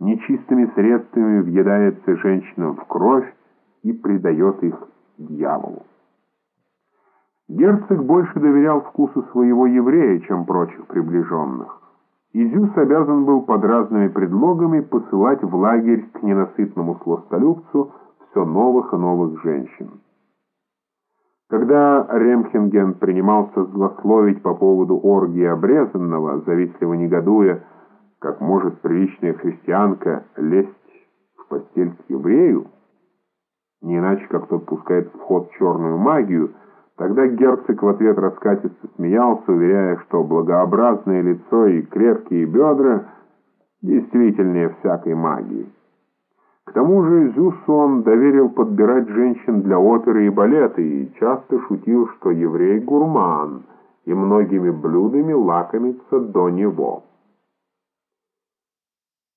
нечистыми средствами въедается женщинам в кровь и предает их дьяволу. Герцог больше доверял вкусу своего еврея, чем прочих приближенных. Изюс обязан был под разными предлогами посылать в лагерь к ненасытному сластолюбцу все новых и новых женщин. Когда Ремхенген принимался злословить по поводу оргии обрезанного, завистливо негодуя, как может приличная христианка лезть в постель к еврею, не иначе, как тот пускает в ход черную магию, тогда герцог в ответ раскатисто смеялся, уверяя, что благообразное лицо и крепкие бедра действительнее всякой магии. К тому же Зюсу он доверил подбирать женщин для оперы и балета и часто шутил, что еврей гурман и многими блюдами лакомится до него.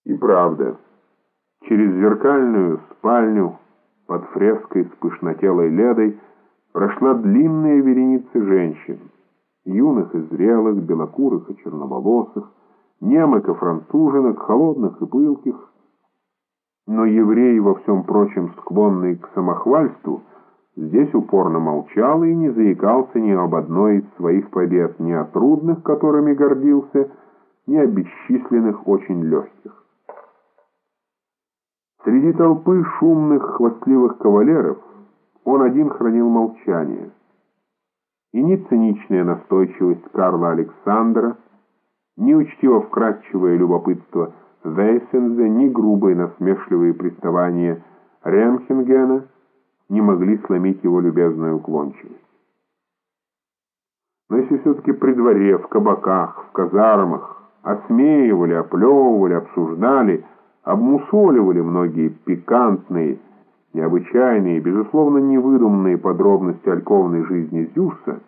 И правда, через зеркальную спальню под фреской с пышнотелой ледой прошла длинная вереница женщин, юных и зрелых, белокурых и черноволосых, немок и француженок, холодных и пылких. Но еврей, во всем прочем склонный к самохвальству, здесь упорно молчал и не заикался ни об одной из своих побед, ни о трудных, которыми гордился, ни о бесчисленных очень легких. Среди толпы шумных, хвастливых кавалеров он один хранил молчание. И ни циничная настойчивость Карла Александра, ни учтиво вкрадчивое любопытство Вейсензе, ни грубые насмешливые приставания Ремхенгена не могли сломить его любезную уклончивость. Но если все-таки при дворе, в кабаках, в казармах осмеивали, оплевывали, обсуждали – обмусоливали многие пикантные, необычайные, безусловно невыдуманные подробности альковной жизни Зюса,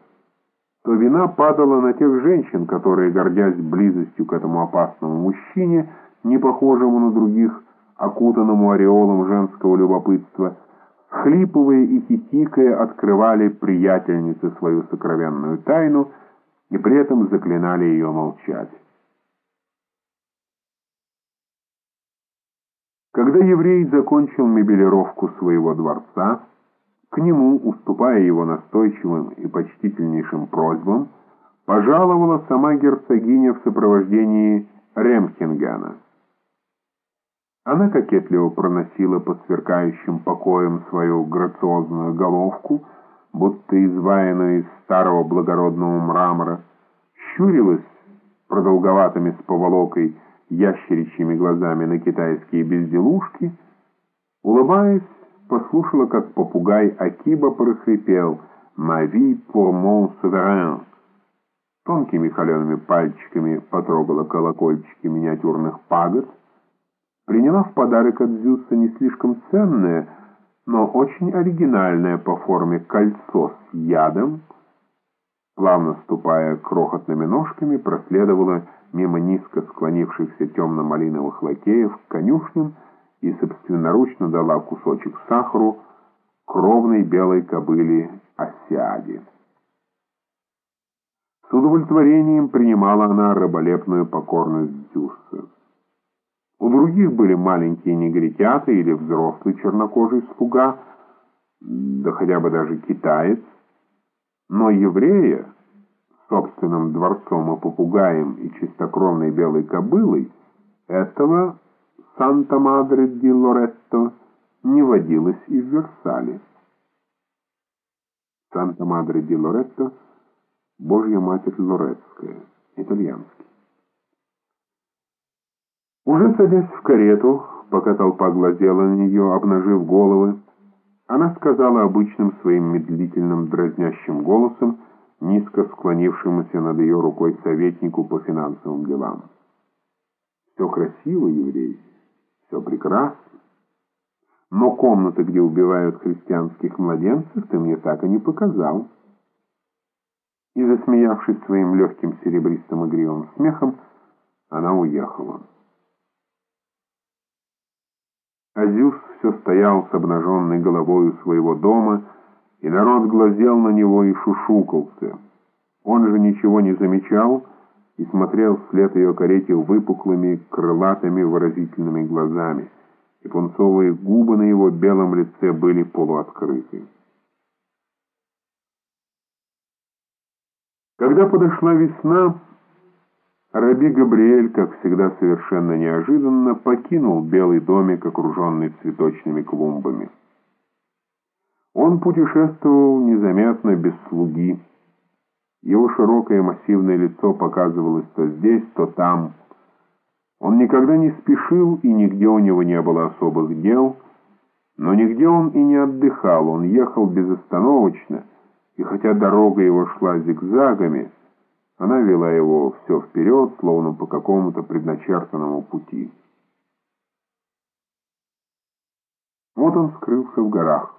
то вина падала на тех женщин, которые, гордясь близостью к этому опасному мужчине, не похожему на других, окутанному ореолом женского любопытства, хлипывая и хихикая, открывали приятельнице свою сокровенную тайну и при этом заклинали ее молчать. Когда еврей закончил мебелировку своего дворца, к нему, уступая его настойчивым и почтительнейшим просьбам, пожаловала сама герцогиня в сопровождении Ремхенгена. Она кокетливо проносила по сверкающим покоям свою грациозную головку, будто изваянную из старого благородного мрамора, щурилась продолговатыми с поволокой ящеричьими глазами на китайские безделушки, улыбаясь, послушала, как попугай Акиба прохрипел «Ma vie pour mon souverain». Тонкими холеными пальчиками потрогала колокольчики миниатюрных пагод, приняла в подарок от Зюса не слишком ценное, но очень оригинальное по форме кольцо с ядом, плавно ступая крохотными ножками, проследовала мимо низко склонившихся темно-малиновых лакеев к конюшням и собственноручно дала кусочек сахару кровной белой кобыле Осяде. С удовлетворением принимала она раболепную покорность Дзюса. У других были маленькие негритята или взрослый чернокожий слуга, да хотя бы даже китаец, но еврея собственным дворцом и попугаем и чистокровной белой кобылой, этого Санта-Мадре-ди-Лоретто не водилось и в Версале. Санта-Мадре-ди-Лоретто – Божья Матерь Лоретская, итальянский. Уже садясь в карету, пока толпа глазела на нее, обнажив головы, она сказала обычным своим медлительным дразнящим голосом, низко склонившемуся над ее рукой советнику по финансовым делам. «Все красиво, еврей, все прекрасно. Но комнаты, где убивают христианских младенцев, ты мне так и не показал». И, засмеявшись своим легким серебристым игривым смехом, она уехала. Азюс все стоял с обнаженной головой у своего дома, и народ глазел на него и шушукался. Он же ничего не замечал и смотрел вслед ее карете выпуклыми, крылатыми, выразительными глазами, и пунцовые губы на его белом лице были полуоткрыты. Когда подошла весна, Раби Габриэль, как всегда совершенно неожиданно, покинул белый домик, окруженный цветочными клумбами. Он путешествовал незаметно, без слуги. Его широкое массивное лицо показывалось то здесь, то там. Он никогда не спешил, и нигде у него не было особых дел, но нигде он и не отдыхал, он ехал безостановочно, и хотя дорога его шла зигзагами, она вела его все вперед, словно по какому-то предначертанному пути. Вот он скрылся в горах.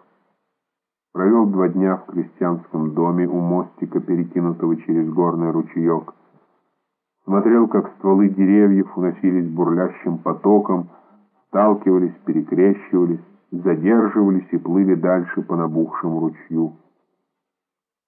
Провел два дня в крестьянском доме у мостика, перекинутого через горный ручеек. Смотрел, как стволы деревьев уносились бурлящим потоком, сталкивались, перекрещивались, задерживались и плыли дальше по набухшему ручью.